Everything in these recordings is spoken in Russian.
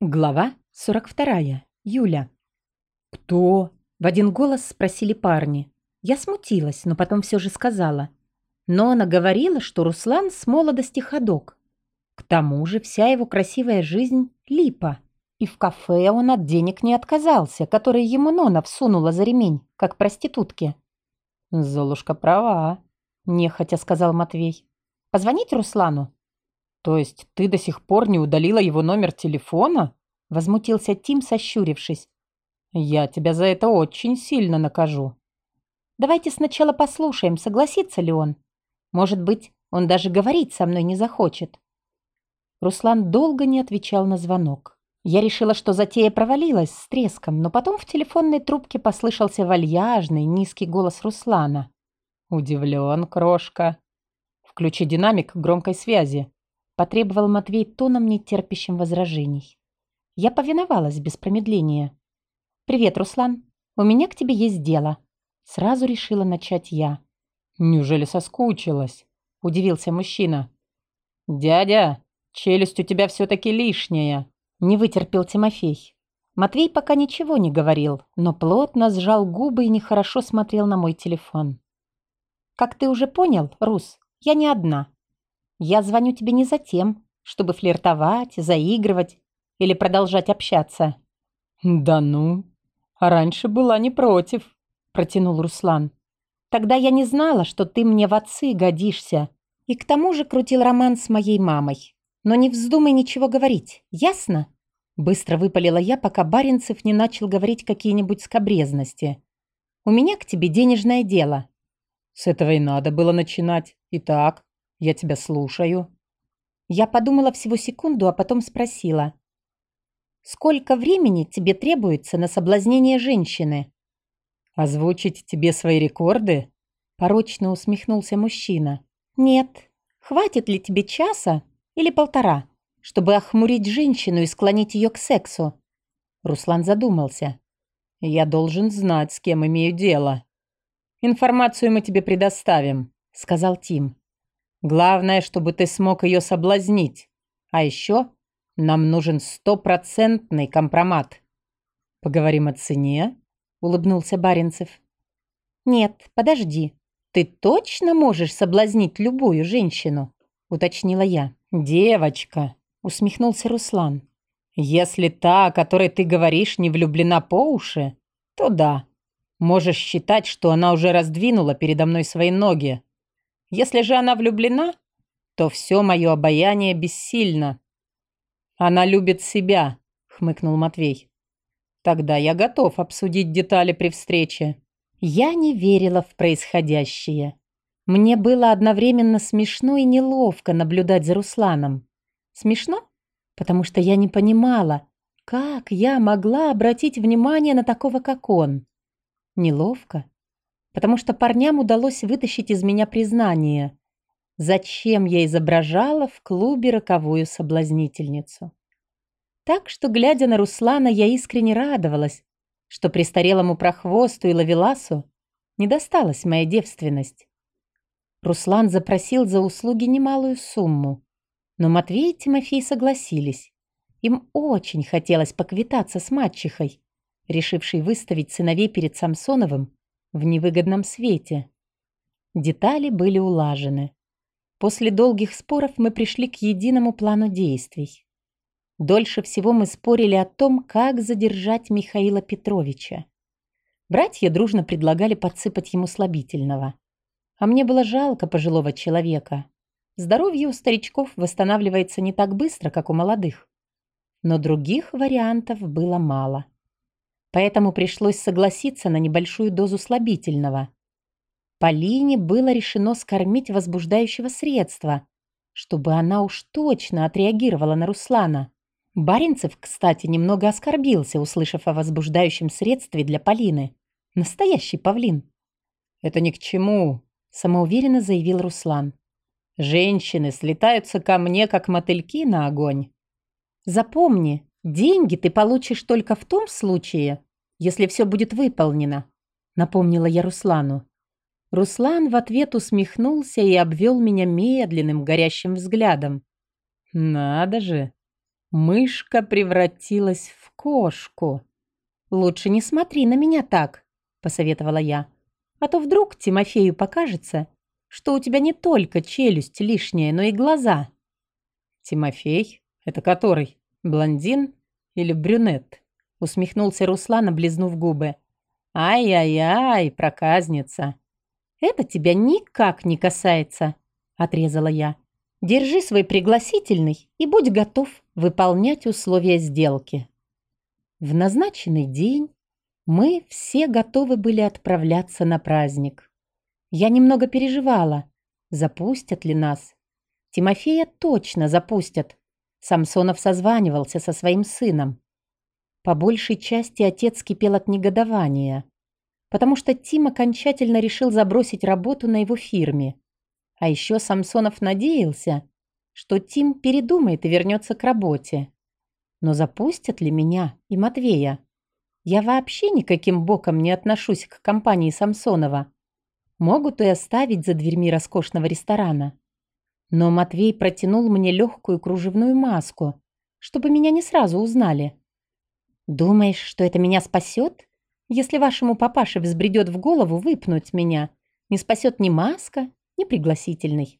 Глава 42. Юля. «Кто?» – в один голос спросили парни. Я смутилась, но потом все же сказала. Но она говорила, что Руслан с молодости ходок. К тому же вся его красивая жизнь – липа. И в кафе он от денег не отказался, которые ему Нона всунула за ремень, как проститутке. «Золушка права», – нехотя сказал Матвей. «Позвонить Руслану?» «То есть ты до сих пор не удалила его номер телефона?» Возмутился Тим, сощурившись. «Я тебя за это очень сильно накажу». «Давайте сначала послушаем, согласится ли он. Может быть, он даже говорить со мной не захочет». Руслан долго не отвечал на звонок. Я решила, что затея провалилась с треском, но потом в телефонной трубке послышался вальяжный, низкий голос Руслана. «Удивлен, крошка. Включи динамик громкой связи потребовал Матвей тоном, не терпящим возражений. Я повиновалась без промедления. «Привет, Руслан. У меня к тебе есть дело». Сразу решила начать я. «Неужели соскучилась?» – удивился мужчина. «Дядя, челюсть у тебя все-таки лишняя», – не вытерпел Тимофей. Матвей пока ничего не говорил, но плотно сжал губы и нехорошо смотрел на мой телефон. «Как ты уже понял, Рус, я не одна. Я звоню тебе не за тем, чтобы флиртовать, заигрывать или продолжать общаться». «Да ну, а раньше была не против», – протянул Руслан. «Тогда я не знала, что ты мне в отцы годишься. И к тому же крутил роман с моей мамой. Но не вздумай ничего говорить, ясно?» Быстро выпалила я, пока Баринцев не начал говорить какие-нибудь скобрезности. «У меня к тебе денежное дело». «С этого и надо было начинать. Итак, я тебя слушаю». Я подумала всего секунду, а потом спросила. «Сколько времени тебе требуется на соблазнение женщины?» «Озвучить тебе свои рекорды?» Порочно усмехнулся мужчина. «Нет. Хватит ли тебе часа или полтора, чтобы охмурить женщину и склонить ее к сексу?» Руслан задумался. «Я должен знать, с кем имею дело». «Информацию мы тебе предоставим», — сказал Тим. Главное, чтобы ты смог ее соблазнить. А еще нам нужен стопроцентный компромат. Поговорим о цене?» — улыбнулся Баринцев. «Нет, подожди. Ты точно можешь соблазнить любую женщину?» — уточнила я. «Девочка», — усмехнулся Руслан. «Если та, о которой ты говоришь, не влюблена по уши, то да. Можешь считать, что она уже раздвинула передо мной свои ноги. Если же она влюблена, то все мое обаяние бессильно. Она любит себя, хмыкнул Матвей. Тогда я готов обсудить детали при встрече. Я не верила в происходящее. Мне было одновременно смешно и неловко наблюдать за Русланом. Смешно, потому что я не понимала, как я могла обратить внимание на такого, как он. Неловко, потому что парням удалось вытащить из меня признание. Зачем я изображала в клубе роковую соблазнительницу? Так что, глядя на Руслана, я искренне радовалась, что престарелому прохвосту и лавеласу не досталась моя девственность. Руслан запросил за услуги немалую сумму, но Матвей и Тимофей согласились. Им очень хотелось поквитаться с мачехой, решившей выставить сыновей перед Самсоновым в невыгодном свете. Детали были улажены. После долгих споров мы пришли к единому плану действий. Дольше всего мы спорили о том, как задержать Михаила Петровича. Братья дружно предлагали подсыпать ему слабительного. А мне было жалко пожилого человека. Здоровье у старичков восстанавливается не так быстро, как у молодых. Но других вариантов было мало поэтому пришлось согласиться на небольшую дозу слабительного. Полине было решено скормить возбуждающего средства, чтобы она уж точно отреагировала на Руслана. Баринцев, кстати, немного оскорбился, услышав о возбуждающем средстве для Полины. Настоящий павлин. «Это ни к чему», – самоуверенно заявил Руслан. «Женщины слетаются ко мне, как мотыльки на огонь». «Запомни, деньги ты получишь только в том случае, если все будет выполнено», — напомнила я Руслану. Руслан в ответ усмехнулся и обвел меня медленным горящим взглядом. «Надо же! Мышка превратилась в кошку. «Лучше не смотри на меня так», — посоветовала я. «А то вдруг Тимофею покажется, что у тебя не только челюсть лишняя, но и глаза». «Тимофей? Это который? Блондин или брюнет?» — усмехнулся Руслан, облизнув губы. «Ай-яй-яй, проказница!» «Это тебя никак не касается», — отрезала я. «Держи свой пригласительный и будь готов выполнять условия сделки». В назначенный день мы все готовы были отправляться на праздник. Я немного переживала, запустят ли нас. Тимофея точно запустят. Самсонов созванивался со своим сыном. По большей части отец кипел от негодования, потому что Тим окончательно решил забросить работу на его фирме. А еще Самсонов надеялся, что Тим передумает и вернется к работе. Но запустят ли меня и Матвея? Я вообще никаким боком не отношусь к компании Самсонова. Могут и оставить за дверьми роскошного ресторана. Но Матвей протянул мне легкую кружевную маску, чтобы меня не сразу узнали. «Думаешь, что это меня спасет? Если вашему папаше взбредет в голову выпнуть меня, не спасет ни маска, ни пригласительный».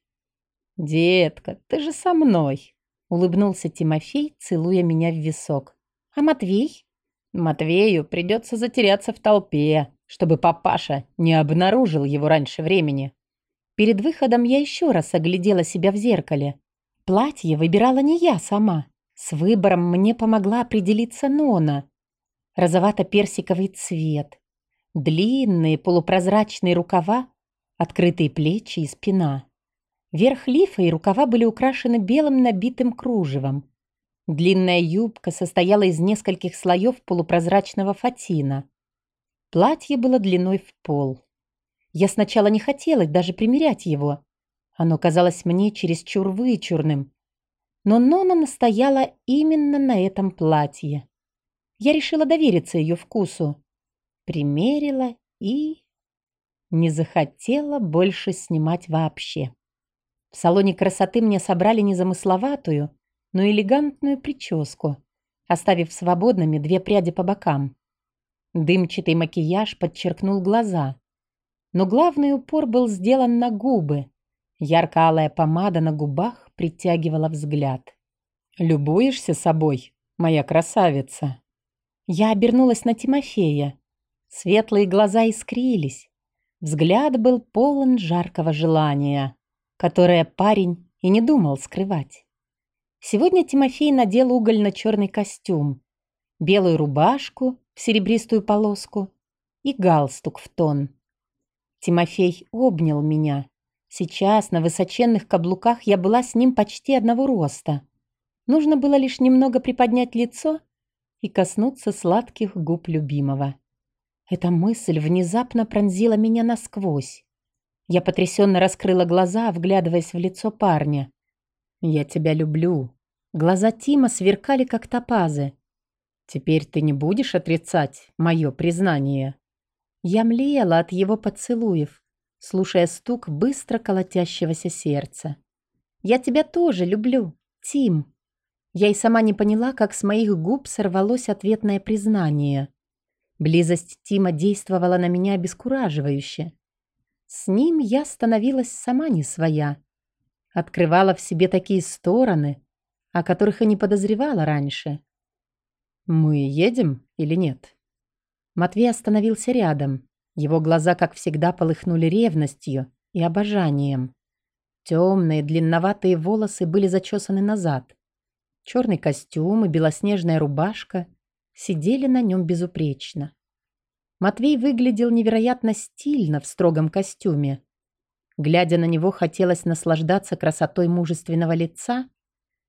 «Детка, ты же со мной!» Улыбнулся Тимофей, целуя меня в висок. «А Матвей?» «Матвею придется затеряться в толпе, чтобы папаша не обнаружил его раньше времени». Перед выходом я еще раз оглядела себя в зеркале. Платье выбирала не я сама. С выбором мне помогла определиться Нона. Розовато-персиковый цвет. Длинные полупрозрачные рукава, открытые плечи и спина. Верх лифа и рукава были украшены белым набитым кружевом. Длинная юбка состояла из нескольких слоев полупрозрачного фатина. Платье было длиной в пол. Я сначала не хотела даже примерять его. Оно казалось мне чересчур вычурным. Но Нона настояла именно на этом платье. Я решила довериться ее вкусу. Примерила и... Не захотела больше снимать вообще. В салоне красоты мне собрали незамысловатую, но элегантную прическу, оставив свободными две пряди по бокам. Дымчатый макияж подчеркнул глаза. Но главный упор был сделан на губы. Ярко-алая помада на губах притягивала взгляд. «Любуешься собой, моя красавица?» Я обернулась на Тимофея. Светлые глаза искрились. Взгляд был полон жаркого желания которое парень и не думал скрывать. Сегодня Тимофей надел угольно-черный костюм, белую рубашку в серебристую полоску и галстук в тон. Тимофей обнял меня. Сейчас на высоченных каблуках я была с ним почти одного роста. Нужно было лишь немного приподнять лицо и коснуться сладких губ любимого. Эта мысль внезапно пронзила меня насквозь. Я потрясенно раскрыла глаза, вглядываясь в лицо парня. «Я тебя люблю». Глаза Тима сверкали, как топазы. «Теперь ты не будешь отрицать мое признание?» Я млела от его поцелуев, слушая стук быстро колотящегося сердца. «Я тебя тоже люблю, Тим». Я и сама не поняла, как с моих губ сорвалось ответное признание. Близость Тима действовала на меня обескураживающе. С ним я становилась сама не своя. Открывала в себе такие стороны, о которых и не подозревала раньше. «Мы едем или нет?» Матвей остановился рядом. Его глаза, как всегда, полыхнули ревностью и обожанием. Темные длинноватые волосы были зачесаны назад. Черный костюм и белоснежная рубашка сидели на нем безупречно. Матвей выглядел невероятно стильно в строгом костюме. Глядя на него, хотелось наслаждаться красотой мужественного лица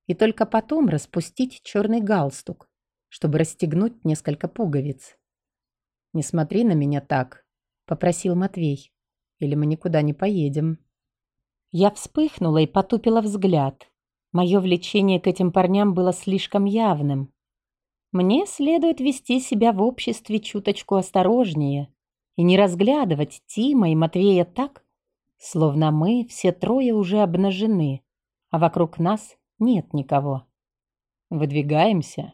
и только потом распустить черный галстук, чтобы расстегнуть несколько пуговиц. «Не смотри на меня так», — попросил Матвей, «или мы никуда не поедем». Я вспыхнула и потупила взгляд. Мое влечение к этим парням было слишком явным. Мне следует вести себя в обществе чуточку осторожнее и не разглядывать Тима и Матвея так, словно мы все трое уже обнажены, а вокруг нас нет никого. Выдвигаемся.